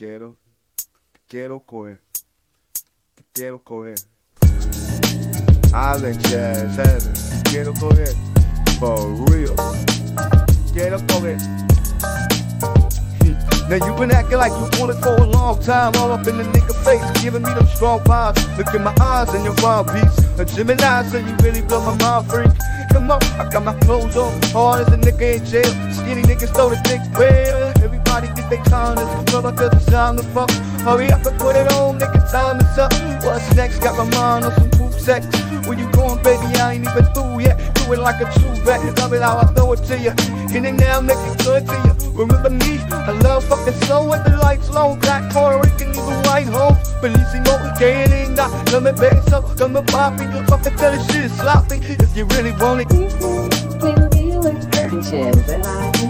quiero, quiero coger, quiero coger. Jazz, Allen, quiero coger, for real, quiero coger. Now you been acting like you want it for a long time, all up in the nigga face, giving me them strong vibes. Look in my eyes and your wild beats. A Gemini, so you really blow my mind, freak. Come on, I got my clothes on, hard as a nigga in jail. Skinny niggas throw the dick well. Everybody get their time, this brother cause it's time to fuck. Hurry up and put it on, nigga, time is up. What's next? Got my mind on some poop sex. Where you going, baby? I ain't even through yet. Do it like a true vet, love it how I throw it to you. It now make it good to you? Remember me? I love fucking so with the lights low. Black Puerto Rican, even white home. Bellissimo, que linda. No me beso, come papi. You fucking tell the shit is sloppy. If you really want it. Niggas not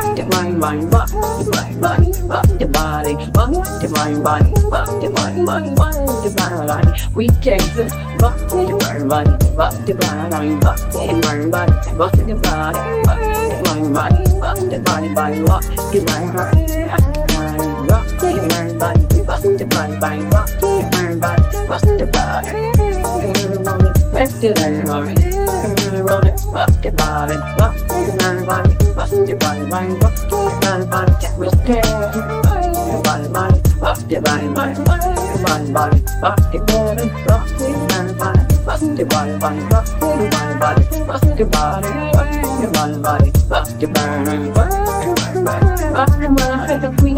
the the the body, the body, the body, the body. We can't just the body, the body, the body, the body, the body, the body, body, the body, the body, the body, body, the body, the body. Back to the mind, Rock your body, rock your body, rock your body, rock your body, body, Rock your body, get real body. Rock your body, body, Rock your body, body, Rock your body, body, Rock your body, rock your body, body, Rock your body, body, Rock your body, body, Rock your body.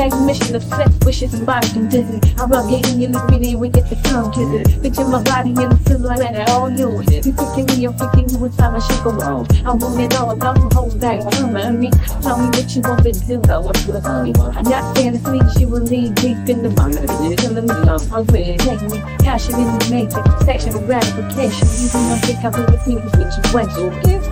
Like mission of sex, wishes and and dizzy. I rub your hand, you look me, we get the tongue kiss it. Picture my body and the feel like that, all yours. You picking me, I'm picking you inside my shake around. I want it all, don't hold back. Come at me, tell me what you want me to do. I want to me. I'm not fantasy, she will lead deep in the mind. Killing me, I'm hungry, take me. Passion in the matrix, sexual gratification. You do not think I really feel the situation.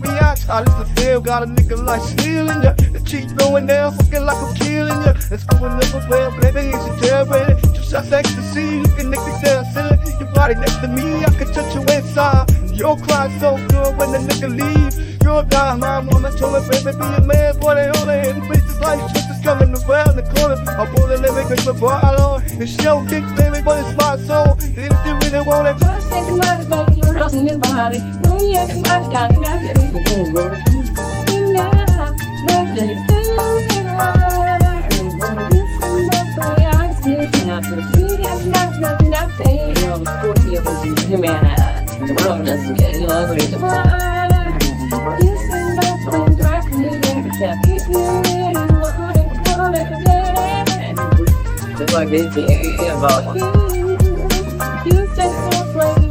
I just feel, got a nigga like stealing ya. The cheat going down, fucking like I'm killing ya. It's going up well, baby, it's a jailbreak Just out ecstasy, you can make me down silly. Your body next to me, I can touch you inside. Your cry so good when the nigga leave you're my mama told me, baby, be a man, boy, they in the bitches like shit is coming around the corner. I'm pulling living cause my I it's your dick, baby, but it's my soul. If you really want it, First the crossing his body. You can watch down and you. You you You